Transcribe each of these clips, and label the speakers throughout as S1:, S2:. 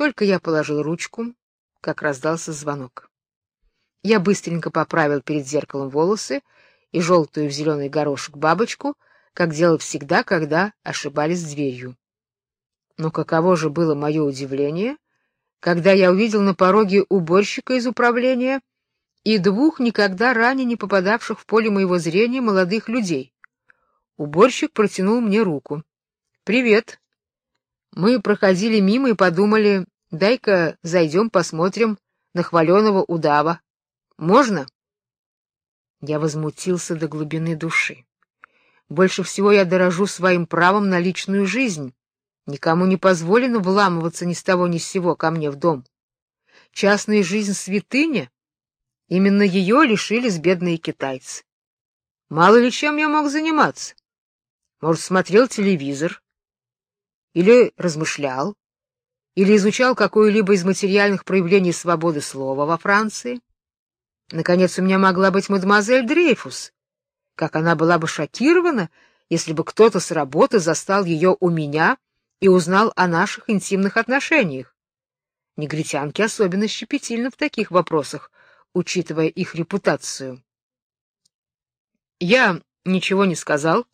S1: Только я положил ручку, как раздался звонок. Я быстренько поправил перед зеркалом волосы и желтую в зеленый горошек бабочку, как делал всегда, когда ошибались дверью. Но каково же было мое удивление, когда я увидел на пороге уборщика из управления и двух никогда ранее не попадавших в поле моего зрения молодых людей. Уборщик протянул мне руку. Привет. Мы проходили мимо и подумали, дай-ка зайдем посмотрим на хваленого удава. Можно? Я возмутился до глубины души. Больше всего я дорожу своим правом на личную жизнь. Никому не позволено вламываться ни с того ни с сего ко мне в дом. Частная жизнь святыня. Именно ее лишились бедные китайцы. Мало ли чем я мог заниматься. Может, смотрел телевизор или размышлял, или изучал какое-либо из материальных проявлений свободы слова во Франции. Наконец, у меня могла быть мадемуазель Дрейфус. Как она была бы шокирована, если бы кто-то с работы застал ее у меня и узнал о наших интимных отношениях. Негритянки особенно щепетильны в таких вопросах, учитывая их репутацию. Я ничего не сказал,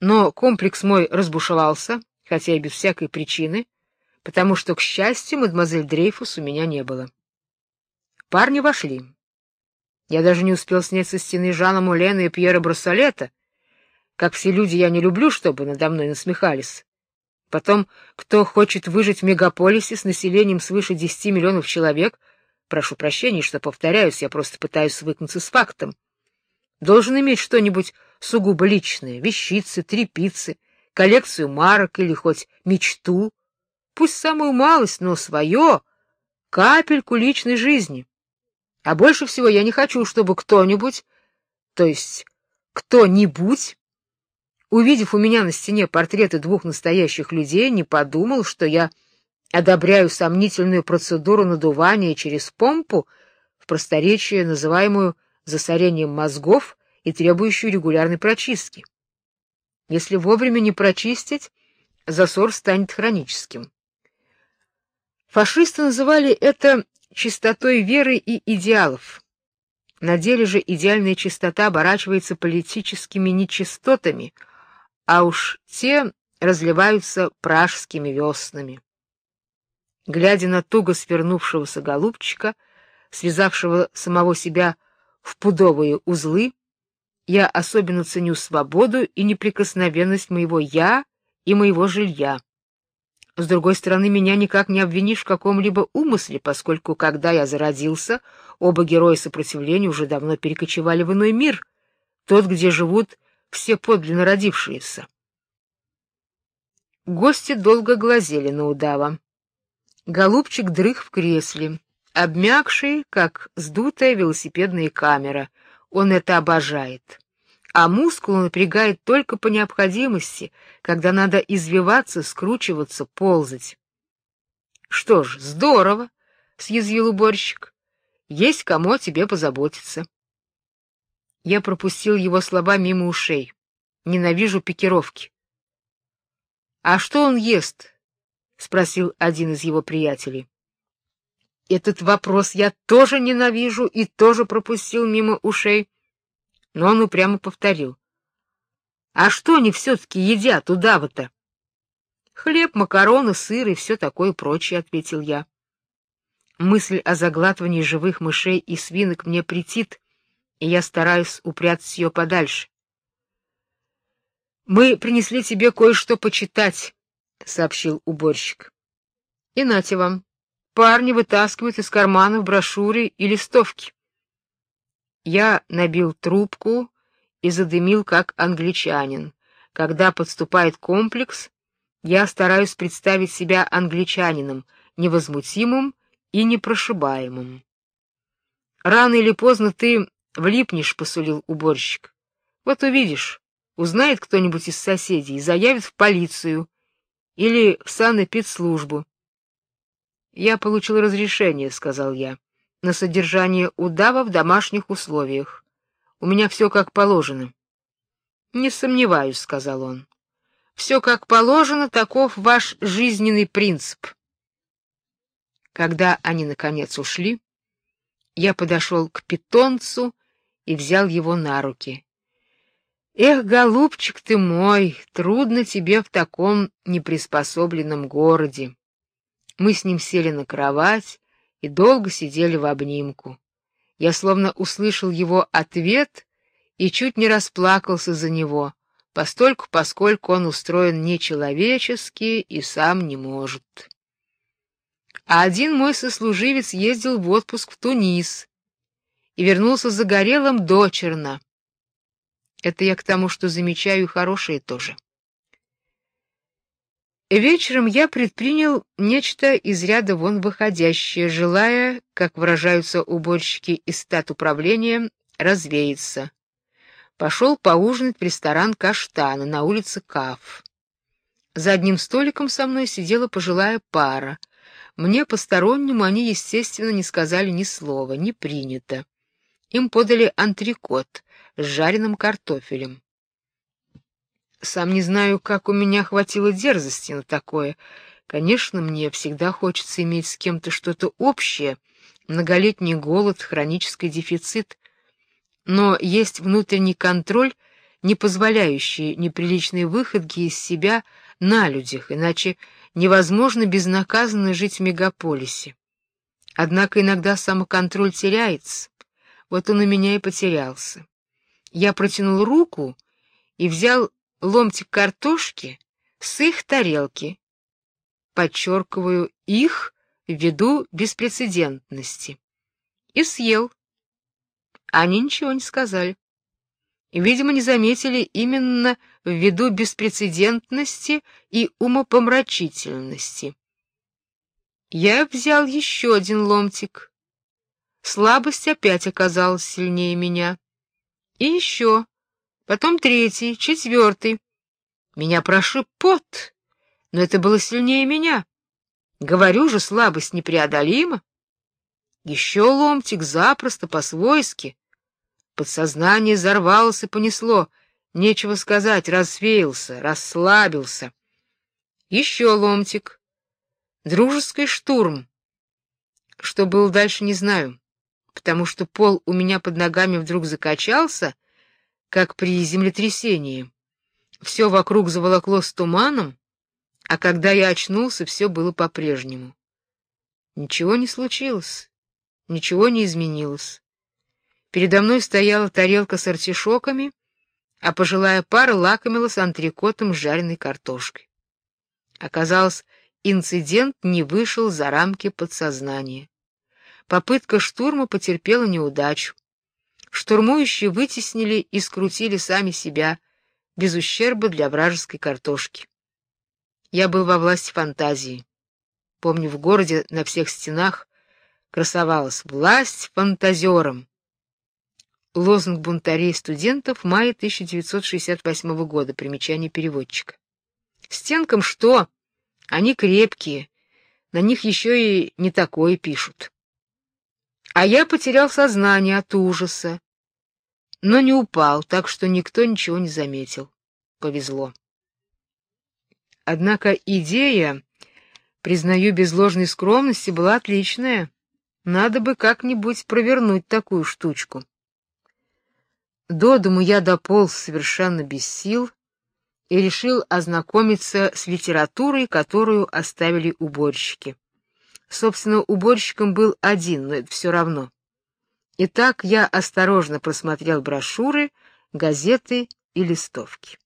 S1: но комплекс мой разбушевался, хотя и без всякой причины, потому что, к счастью, мадемуазель Дрейфус у меня не было. Парни вошли. Я даже не успел снять со стены Жана Мулена и Пьера Брассолета. Как все люди, я не люблю, чтобы надо мной насмехались. Потом, кто хочет выжить в мегаполисе с населением свыше 10 миллионов человек, прошу прощения, что повторяюсь, я просто пытаюсь свыкнуться с фактом, должен иметь что-нибудь сугубо личное, вещицы, трепицы, коллекцию марок или хоть мечту, пусть самую малость, но свое, капельку личной жизни. А больше всего я не хочу, чтобы кто-нибудь, то есть кто-нибудь, увидев у меня на стене портреты двух настоящих людей, не подумал, что я одобряю сомнительную процедуру надувания через помпу, в просторечии называемую засорением мозгов и требующую регулярной прочистки. Если вовремя не прочистить, засор станет хроническим. Фашисты называли это чистотой веры и идеалов. На деле же идеальная чистота оборачивается политическими нечистотами, а уж те разливаются пражскими веснами. Глядя на туго свернувшегося голубчика, связавшего самого себя в пудовые узлы, я особенно ценю свободу и неприкосновенность моего я и моего жилья. С другой стороны, меня никак не обвинишь в каком-либо умысле, поскольку когда я зародился, оба героя сопротивления уже давно перекочевали в иной мир, тот, где живут все подлинно родившиеся. Гости долго глазели на удава. Голубчик дрых в кресле, обмякший, как сдутая велосипедная камера. Он это обожает а мускулы напрягает только по необходимости, когда надо извиваться, скручиваться, ползать. Что ж, здорово, съязвил уборщик. Есть кому о тебе позаботиться. Я пропустил его слова мимо ушей. Ненавижу пикировки. А что он ест? спросил один из его приятелей. Этот вопрос я тоже ненавижу и тоже пропустил мимо ушей но он упрямо повторил: "А что они все таки едят удава-то?" "Хлеб, макароны, сыр и все такое прочее", ответил я. Мысль о заглатывании живых мышей и свинок мне претит, и я стараюсь упрятать ее подальше. Мы принесли тебе кое-что почитать, сообщил уборщик. И нате вам. Парни вытаскивают из карманов брошюры и листовки. Я набил трубку и задымил как англичанин. Когда подступает комплекс, я стараюсь представить себя англичанином, невозмутимым и непрошибаемым. Рано или поздно ты влипнешь, посулил уборщик. Вот увидишь, узнает кто-нибудь из соседей заявит в полицию или в санэпидслужбу. Я получил разрешение, сказал я на содержание удава в домашних условиях. У меня все как положено. Не сомневаюсь, сказал он. Все как положено, таков ваш жизненный принцип. Когда они наконец ушли, я подошел к питомцу и взял его на руки. Эх, голубчик ты мой, трудно тебе в таком неприспособленном городе. Мы с ним сели на кровать и долго сидели в обнимку. Я словно услышал его ответ и чуть не расплакался за него, постольку, поскольку он устроен нечеловечески и сам не может. А один мой сослуживец ездил в отпуск в Тунис и вернулся загорелым дочерно. Это я к тому, что замечаю хорошее тоже. Вечером я предпринял нечто из ряда вон выходящее, желая, как выражаются уборщики из стат управления, развеяться. Пошел поужинать в ресторан Каштана на улице Каф. За одним столиком со мной сидела пожилая пара. Мне постороннему они, естественно, не сказали ни слова, не принято. Им подали антрикот с жареным картофелем. Сам не знаю, как у меня хватило дерзости на такое. Конечно, мне всегда хочется иметь с кем-то что-то общее. Многолетний голод, хронический дефицит. Но есть внутренний контроль, не позволяющий неприличные выходки из себя на людях, иначе невозможно безнаказанно жить в мегаполисе. Однако иногда самоконтроль теряется. Вот он у меня и потерялся. Я протянул руку и взял ломтик картошки с их тарелки. Подчеркиваю их ввиду беспрецедентности. И съел. Они ничего не сказали. Видимо, не заметили именно ввиду беспрецедентности и умопомрачительности. Я взял еще один ломтик. Слабость опять оказалась сильнее меня. И еще, потом третий, четвертый. Меня прошиб пот, но это было сильнее меня. Говорю же, слабость непреодолима. Еще ломтик запросто, по-свойски. Подсознание взорвалось и понесло. Нечего сказать, развеялся, расслабился. Еще ломтик. Дружеский штурм. Что было дальше, не знаю потому что пол у меня под ногами вдруг закачался, как при землетрясении. Все вокруг заволокло туманом, а когда я очнулся, все было по-прежнему. Ничего не случилось, ничего не изменилось. Передо мной стояла тарелка с артишоками, а пожилая пара лакомилась антрикотом с жареной картошкой. Оказалось, инцидент не вышел за рамки подсознания. Попытка штурма потерпела неудачу. Штурмующие вытеснили и скрутили сами себя, без ущерба для вражеской картошки. Я был во власти фантазии. Помню, в городе на всех стенах красовалась «Власть фантазерам». Лозунг бунтарей студентов мая 1968 года. Примечание переводчика. Стенкам что? Они крепкие. На них еще и не такое пишут. А я потерял сознание от ужаса, но не упал, так что никто ничего не заметил. Повезло. Однако идея, признаю без ложной скромности, была отличная. Надо бы как-нибудь провернуть такую штучку. До дому я дополз совершенно без сил и решил ознакомиться с литературой, которую оставили уборщики. Собственно, уборщиком был один, но это все равно. Итак, я осторожно просмотрел брошюры, газеты и листовки.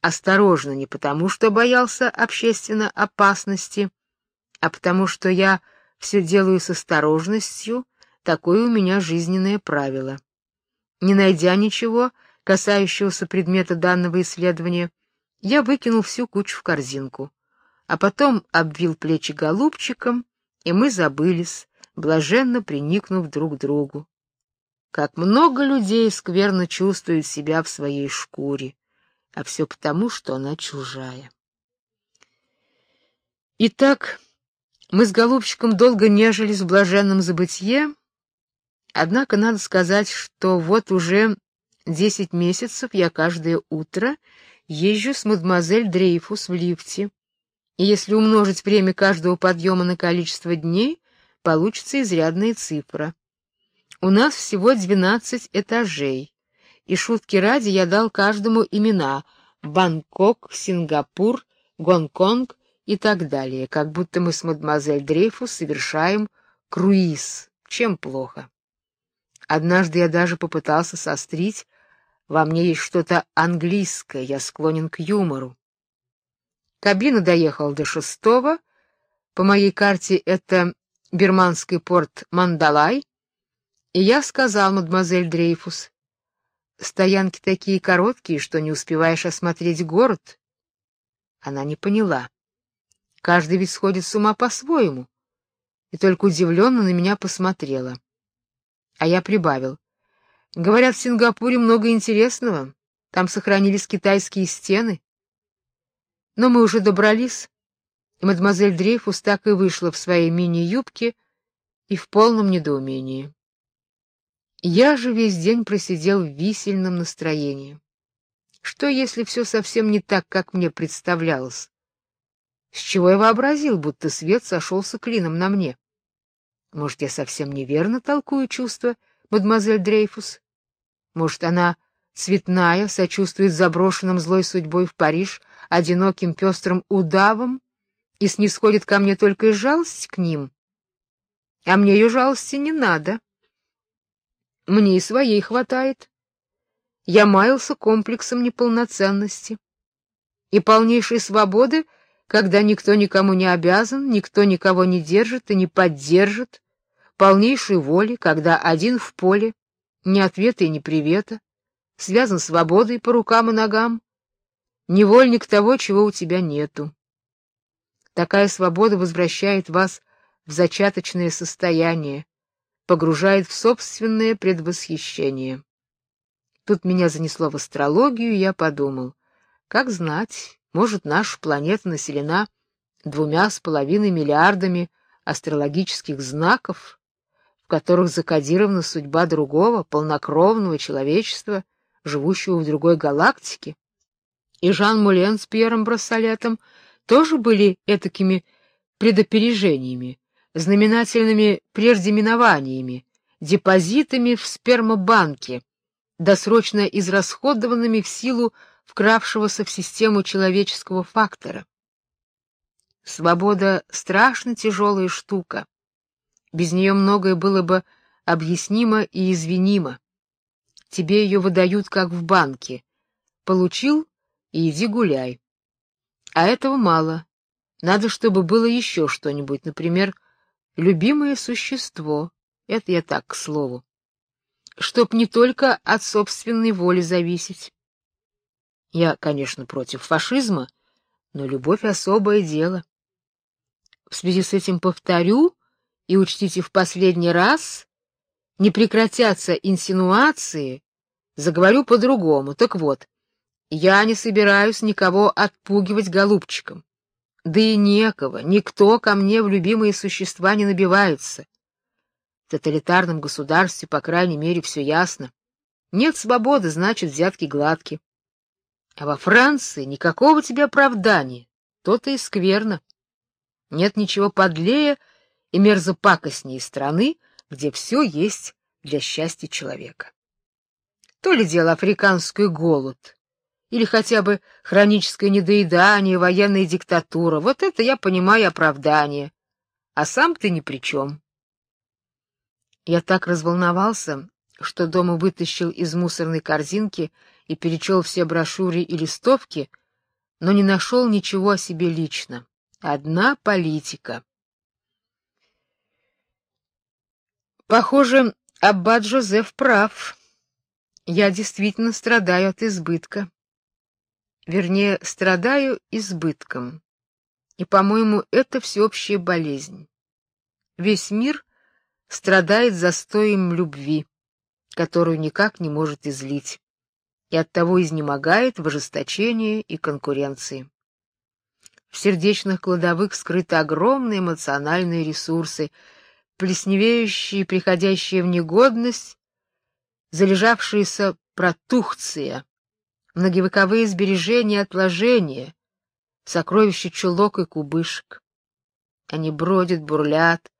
S1: Осторожно не потому, что боялся общественной опасности, а потому что я все делаю с осторожностью, такое у меня жизненное правило. Не найдя ничего, касающегося предмета данного исследования, я выкинул всю кучу в корзинку а потом обвил плечи голубчиком, и мы забылись, блаженно приникнув друг к другу. Как много людей скверно чувствуют себя в своей шкуре, а все потому, что она чужая. Итак, мы с голубчиком долго нежились в блаженном забытье, однако надо сказать, что вот уже десять месяцев я каждое утро езжу с мадемуазель Дрейфус в лифте И если умножить время каждого подъема на количество дней, получится изрядная цифра. У нас всего 12 этажей. И шутки ради я дал каждому имена: Бангкок, Сингапур, Гонконг и так далее, как будто мы с мадемуазель Дрейфус совершаем круиз. Чем плохо? Однажды я даже попытался сострить, во мне есть что-то английское, я склонен к юмору. Кабина доехала до шестого, по моей карте это бирманский порт Мандалай, и я сказал мадемуазель Дрейфус, стоянки такие короткие, что не успеваешь осмотреть город. Она не поняла. Каждый ведь сходит с ума по-своему. И только удивленно на меня посмотрела. А я прибавил: говорят, в Сингапуре много интересного. Там сохранились китайские стены. Но мы уже добрались, и мадемуазель Дрейфус так и вышла в своей мини-юбке и в полном недоумении. Я же весь день просидел в висельном настроении. Что если все совсем не так, как мне представлялось? С чего я вообразил, будто свет сошелся клином на мне? Может, я совсем неверно толкую чувства мадемуазель Дрейфус? Может, она цветная, сочувствует заброшенным злой судьбой в Париж одиноким пестрым удавам и снисходит ко мне только из жалости к ним? А мне ее жалости не надо. Мне и своей хватает. Я маялся комплексом неполноценности и полнейшей свободы, когда никто никому не обязан, никто никого не держит и не поддержит, полнейшей воли, когда один в поле, ни ответа и ни привета, связан свободой по рукам и ногам, невольник того, чего у тебя нету. Такая свобода возвращает вас в зачаточное состояние, погружает в собственное предвосхищение. Тут меня занесло в астрологию, и я подумал, как знать, может, наша планета населена двумя с половиной миллиардами астрологических знаков, в которых закодирована судьба другого полнокровного человечества, живущего в другой галактике. И Жан Мулен с Пьером Брассолетом тоже были этакими предопережениями, знаменательными преждеминованиями, депозитами в спермобанке, досрочно израсходованными в силу вкравшегося в систему человеческого фактора. Свобода страшно тяжелая штука. Без нее многое было бы объяснимо и извинимо. Тебе ее выдают как в банке. Получил иди гуляй. А этого мало. Надо, чтобы было еще что-нибудь, например, любимое существо. Это я так, к слову. Чтоб не только от собственной воли зависеть. Я, конечно, против фашизма, но любовь особое дело. В связи с этим повторю и учтите в последний раз, не прекратятся инсинуации, заговорю по-другому. Так вот, я не собираюсь никого отпугивать голубчиком. Да и некого, никто ко мне в любимые существа не набивается. В тоталитарном государстве, по крайней мере, все ясно. Нет свободы, значит, взятки гладки. А во Франции никакого тебе оправдания. То-то и скверно. Нет ничего подлее и мерзопакостнее страны, где все есть для счастья человека. То ли дело африканский голод, или хотя бы хроническое недоедание, военная диктатура. Вот это я понимаю оправдание. А сам ты ни при чем. Я так разволновался, что дома вытащил из мусорной корзинки и перечел все брошюры и листовки, но не нашел ничего о себе лично. Одна политика. Похоже, аббат Жозеф прав. Я действительно страдаю от избытка вернее, страдаю избытком. И, по-моему, это всеобщая болезнь. Весь мир страдает застоем любви, которую никак не может излить, и оттого изнемогает в ожесточении и конкуренции. В сердечных кладовых скрыты огромные эмоциональные ресурсы, плесневеющие, приходящие в негодность, залежавшиеся протухция, многовековые сбережения и отложения, сокровища чулок и кубышек. Они бродят, бурлят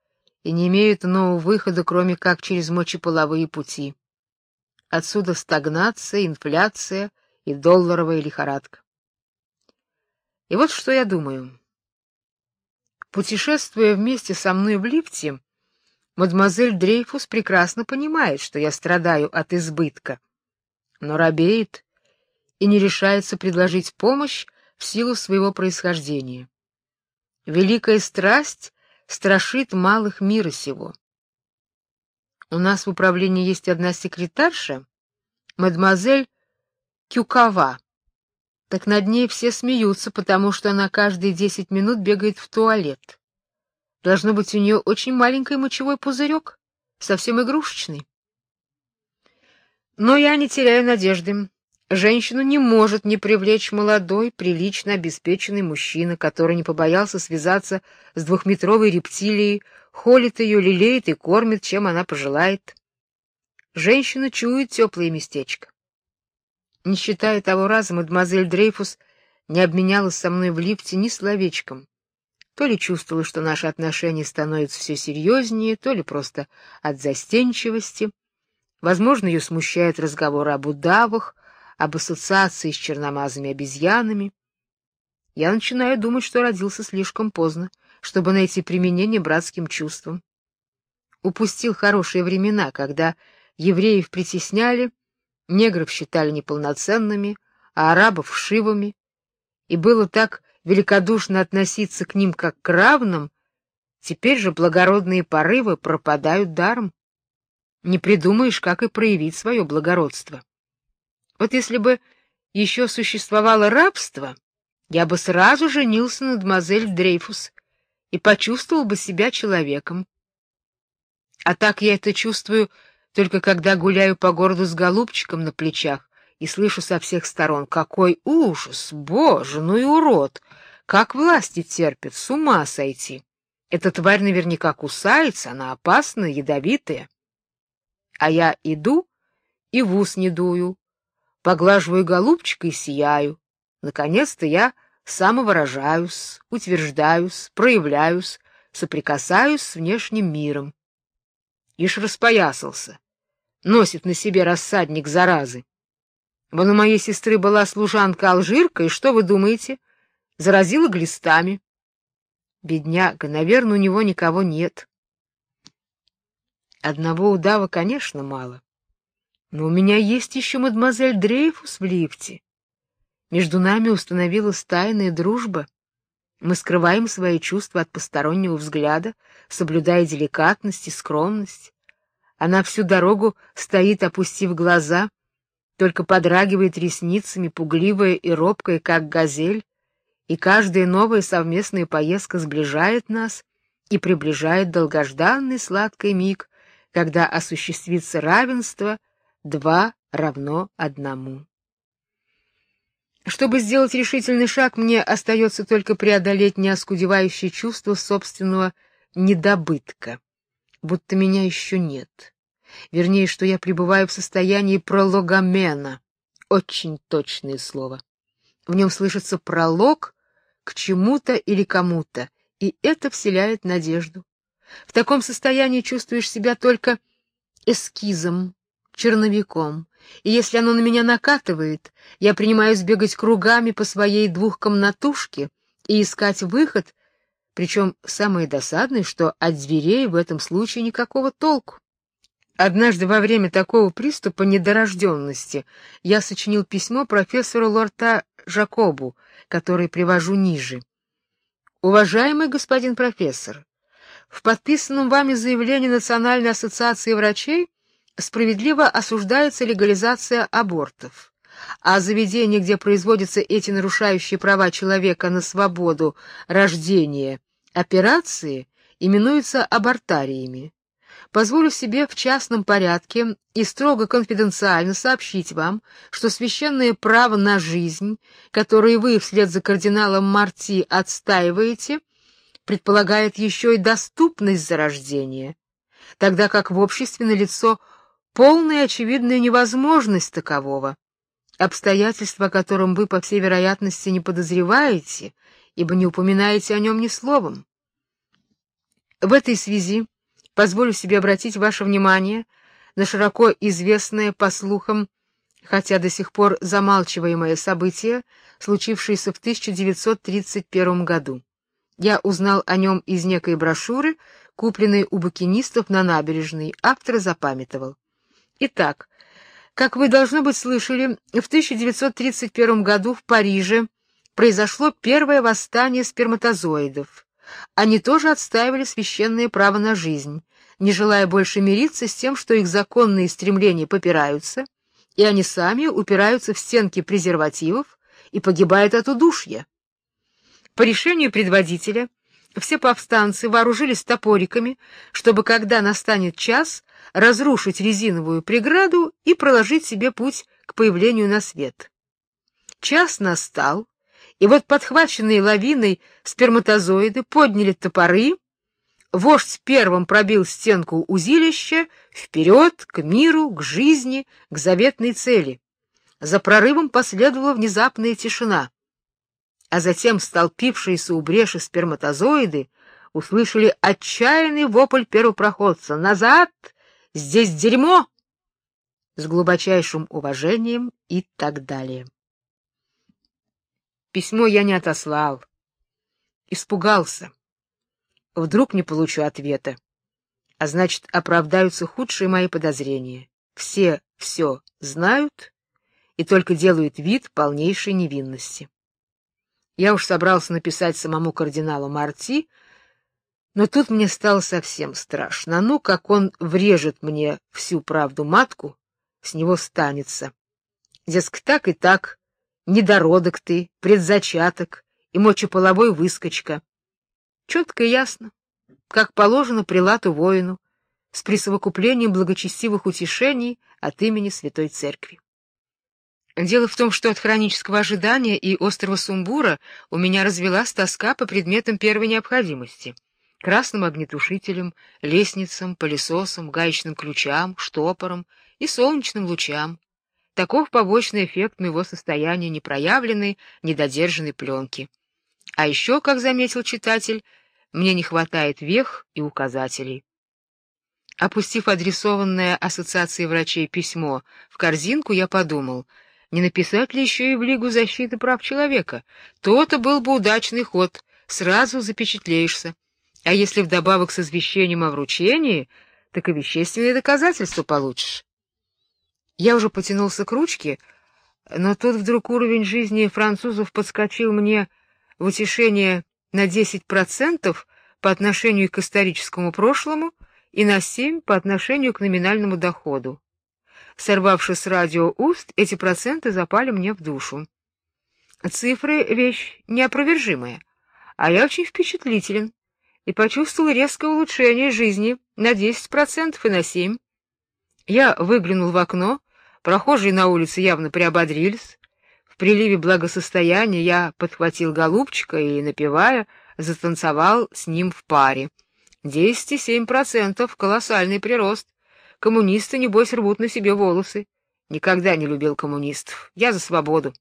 S1: и не имеют нового выхода, кроме как через мочеполовые пути. Отсюда стагнация, инфляция и долларовая лихорадка. И вот что я думаю. Путешествуя вместе со мной в лифте, мадемуазель Дрейфус прекрасно понимает, что я страдаю от избытка, но робеет и не решается предложить помощь в силу своего происхождения. Великая страсть страшит малых мира сего. У нас в управлении есть одна секретарша, мадемуазель Кюкава. Так над ней все смеются, потому что она каждые десять минут бегает в туалет. Должно быть, у нее очень маленький мочевой пузырек, совсем игрушечный. Но я не теряю надежды. Женщину не может не привлечь молодой, прилично обеспеченный мужчина, который не побоялся связаться с двухметровой рептилией, холит ее, лелеет и кормит, чем она пожелает. Женщина чует теплое местечко. Не считая того раза, мадемуазель Дрейфус не обменялась со мной в лифте ни словечком. То ли чувствовала, что наши отношения становятся все серьезнее, то ли просто от застенчивости. Возможно, ее смущает разговор об удавах, об ассоциации с черномазыми обезьянами. Я начинаю думать, что родился слишком поздно, чтобы найти применение братским чувствам. Упустил хорошие времена, когда евреев притесняли, негров считали неполноценными, а арабов шивами, и было так великодушно относиться к ним как к равным, теперь же благородные порывы пропадают даром. Не придумаешь, как и проявить свое благородство. Вот если бы еще существовало рабство, я бы сразу женился на мадемуазель Дрейфус и почувствовал бы себя человеком. А так я это чувствую только когда гуляю по городу с голубчиком на плечах и слышу со всех сторон: "Какой ужас, боже, ну и урод! Как власти терпят, с ума сойти! Эта тварь наверняка кусается, она опасная, ядовитая". А я иду и в ус не дую, поглаживаю голубчика и сияю. Наконец-то я самовыражаюсь, утверждаюсь, проявляюсь, соприкасаюсь с внешним миром. Ишь распоясался, носит на себе рассадник заразы. Вон у моей сестры была служанка-алжирка, и что вы думаете? Заразила глистами. Бедняга, наверное, у него никого нет. Одного удава, конечно, мало. Но у меня есть еще мадемуазель Дрейфус в лифте. Между нами установилась тайная дружба. Мы скрываем свои чувства от постороннего взгляда, соблюдая деликатность и скромность. Она всю дорогу стоит, опустив глаза, только подрагивает ресницами, пугливая и робкая, как газель, и каждая новая совместная поездка сближает нас и приближает долгожданный сладкий миг, когда осуществится равенство — Два равно одному. Чтобы сделать решительный шаг, мне остается только преодолеть неоскудевающее чувство собственного недобытка, будто меня еще нет. Вернее, что я пребываю в состоянии прологамена. Очень точное слово. В нем слышится пролог к чему-то или кому-то, и это вселяет надежду. В таком состоянии чувствуешь себя только эскизом, черновиком, и если оно на меня накатывает, я принимаюсь бегать кругами по своей двухкомнатушке и искать выход, причем самое досадное, что от дверей в этом случае никакого толку. Однажды во время такого приступа недорожденности я сочинил письмо профессору Лорта Жакобу, которое привожу ниже. Уважаемый господин профессор, в подписанном вами заявлении Национальной ассоциации врачей справедливо осуждается легализация абортов, а заведения, где производятся эти нарушающие права человека на свободу рождения операции, именуются абортариями. Позволю себе в частном порядке и строго конфиденциально сообщить вам, что священное право на жизнь, которое вы вслед за кардиналом Марти отстаиваете, предполагает еще и доступность зарождения, тогда как в обществе налицо полная очевидная невозможность такового, обстоятельства, о котором вы, по всей вероятности, не подозреваете ибо не упоминаете о нем ни словом. В этой связи позволю себе обратить ваше внимание на широко известное по слухам, хотя до сих пор замалчиваемое событие, случившееся в 1931 году. Я узнал о нем из некой брошюры, купленной у букинистов на набережной, автор запамятовал. Итак, как вы, должно быть, слышали, в 1931 году в Париже произошло первое восстание сперматозоидов. Они тоже отстаивали священное право на жизнь, не желая больше мириться с тем, что их законные стремления попираются, и они сами упираются в стенки презервативов и погибают от удушья. По решению предводителя все повстанцы вооружились топориками, чтобы, когда настанет час, разрушить резиновую преграду и проложить себе путь к появлению на свет. Час настал, и вот подхваченные лавиной сперматозоиды подняли топоры, вождь первым пробил стенку узилища вперед, к миру, к жизни, к заветной цели. За прорывом последовала внезапная тишина а затем столпившиеся у бреши сперматозоиды услышали отчаянный вопль первопроходца «Назад! Здесь дерьмо!» с глубочайшим уважением и так далее. Письмо я не отослал. Испугался. Вдруг не получу ответа. А значит, оправдаются худшие мои подозрения. Все все знают и только делают вид полнейшей невинности. Я уж собрался написать самому кардиналу Марти, но тут мне стало совсем страшно. Ну, как он врежет мне всю правду матку, с него станется. Дескать, так и так, недородок ты, предзачаток и мочеполовой выскочка. Четко и ясно, как положено прилату воину, с присовокуплением благочестивых утешений от имени Святой Церкви. Дело в том, что от хронического ожидания и острого сумбура у меня развелась тоска по предметам первой необходимости: красным огнетушителям, лестницам, пылесосам, гаечным ключам, штопорам и солнечным лучам. Таков побочный эффект моего состояния непроявленной, недодержанной пленки. А еще, как заметил читатель, мне не хватает вех и указателей. Опустив адресованное ассоциации врачей письмо в корзинку, я подумал — не написать ли еще и в Лигу защиты прав человека? То-то был бы удачный ход, сразу запечатлеешься. А если вдобавок с извещением о вручении, так и вещественные доказательства получишь. Я уже потянулся к ручке, но тут вдруг уровень жизни французов подскочил мне в утешение на 10% по отношению к историческому прошлому и на 7 по отношению к номинальному доходу. Сорвавшись с радио уст, эти проценты запали мне в душу. Цифры — вещь неопровержимая, а я очень впечатлителен и почувствовал резкое улучшение жизни на 10% и на 7%. Я выглянул в окно, прохожие на улице явно приободрились. В приливе благосостояния я подхватил голубчика и, напевая, затанцевал с ним в паре. Десять и семь процентов — колоссальный прирост. Коммунисты, небось, рвут на себе волосы. Никогда не любил коммунистов. Я за свободу.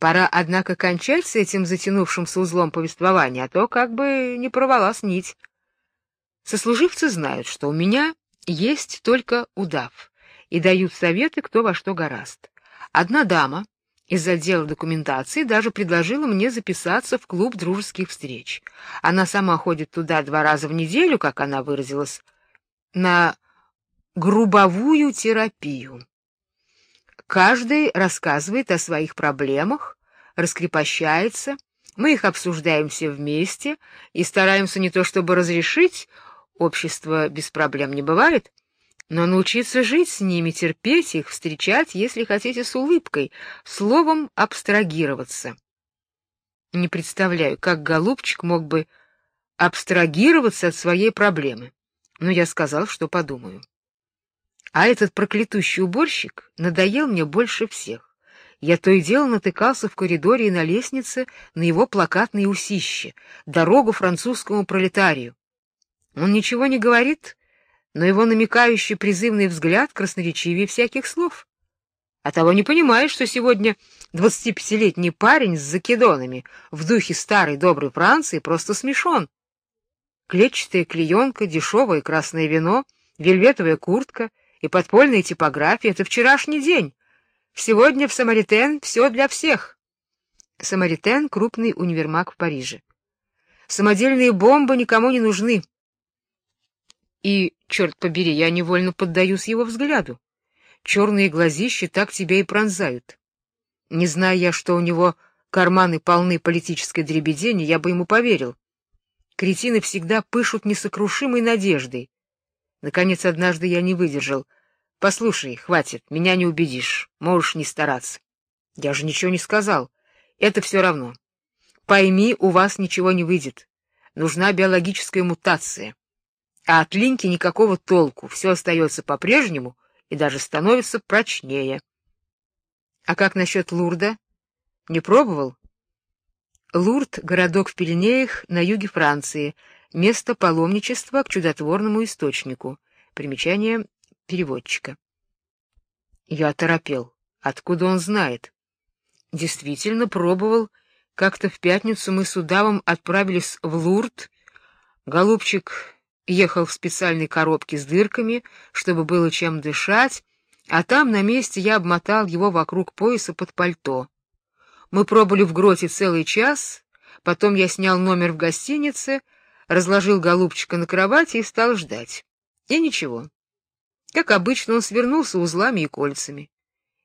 S1: Пора, однако, кончать с этим затянувшимся узлом повествования, а то как бы не порвалась нить. Сослуживцы знают, что у меня есть только удав, и дают советы, кто во что гораст. Одна дама из отдела документации даже предложила мне записаться в клуб дружеских встреч. Она сама ходит туда два раза в неделю, как она выразилась, на грубовую терапию. Каждый рассказывает о своих проблемах, раскрепощается, мы их обсуждаем все вместе и стараемся не то чтобы разрешить, общество без проблем не бывает, но научиться жить с ними, терпеть их, встречать, если хотите, с улыбкой, словом, абстрагироваться. Не представляю, как голубчик мог бы абстрагироваться от своей проблемы, но я сказал, что подумаю. А этот проклятущий уборщик надоел мне больше всех. Я то и дело натыкался в коридоре и на лестнице на его плакатные усища, дорогу французскому пролетарию. Он ничего не говорит, но его намекающий призывный взгляд красноречивее всяких слов. а того не понимаешь, что сегодня двадцатипятилетний парень с закидонами в духе старой доброй Франции просто смешон. Клетчатая клеенка, дешевое красное вино, вельветовая куртка и подпольная типография — это вчерашний день. Сегодня в Самаритен все для всех. Самаритен — крупный универмаг в Париже. Самодельные бомбы никому не нужны. И, черт побери, я невольно поддаюсь его взгляду. Черные глазища так тебя и пронзают. Не зная я, что у него карманы полны политической дребедени, я бы ему поверил. Кретины всегда пышут несокрушимой надеждой. Наконец, однажды я не выдержал. Послушай, хватит, меня не убедишь, можешь не стараться. Я же ничего не сказал. Это все равно. Пойми, у вас ничего не выйдет. Нужна биологическая мутация. А от линьки никакого толку, все остается по-прежнему и даже становится прочнее. А как насчет Лурда? Не пробовал? Лурд — городок в Пиренеях на юге Франции, место паломничества к чудотворному источнику. Примечание переводчика. Я торопел. Откуда он знает? Действительно, пробовал. Как-то в пятницу мы с удавом отправились в Лурд. Голубчик ехал в специальной коробке с дырками, чтобы было чем дышать, а там на месте я обмотал его вокруг пояса под пальто. Мы пробыли в гроте целый час, потом я снял номер в гостинице, разложил голубчика на кровати и стал ждать. И ничего. Как обычно, он свернулся узлами и кольцами.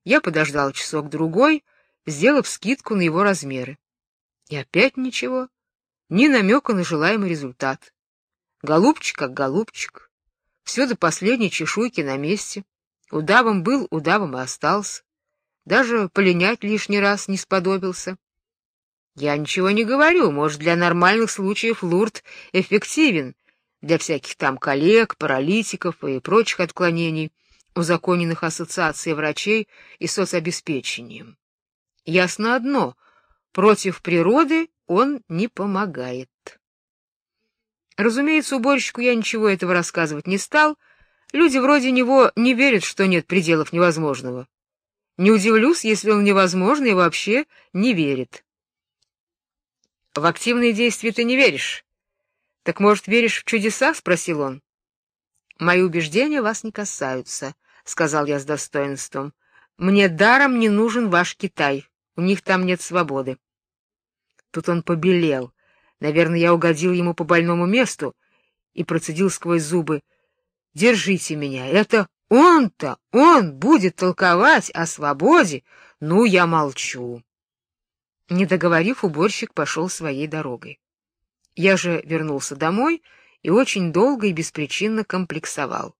S1: Я подождал часок-другой, сделав скидку на его размеры. И опять ничего, ни намека на желаемый результат. Голубчик как голубчик, все до последней чешуйки на месте. Удавом был, удавом и остался. Даже полинять лишний раз не сподобился. Я ничего не говорю, может, для нормальных случаев лурд эффективен, для всяких там коллег, паралитиков и прочих отклонений, узаконенных ассоциацией врачей и соцобеспечением. Ясно одно — против природы он не помогает. Разумеется, уборщику я ничего этого рассказывать не стал. Люди вроде него не верят, что нет пределов невозможного. Не удивлюсь, если он невозможно и вообще не верит. В активные действия ты не веришь. Так, может, веришь в чудеса? спросил он. Мои убеждения вас не касаются, сказал я с достоинством. Мне даром не нужен ваш Китай. У них там нет свободы. Тут он побелел. Наверное, я угодил ему по больному месту и процедил сквозь зубы: "Держите меня. Это он-то, он будет толковать о свободе. Ну, я молчу". Не договорив, уборщик пошел своей дорогой. Я же вернулся домой и очень долго и беспричинно комплексовал.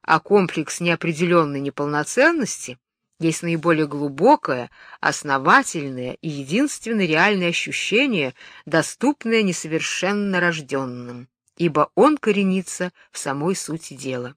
S1: А комплекс неопределенной неполноценности есть наиболее глубокое, основательное и единственное реальное ощущение, доступное несовершенно рожденным, ибо он коренится в самой сути дела.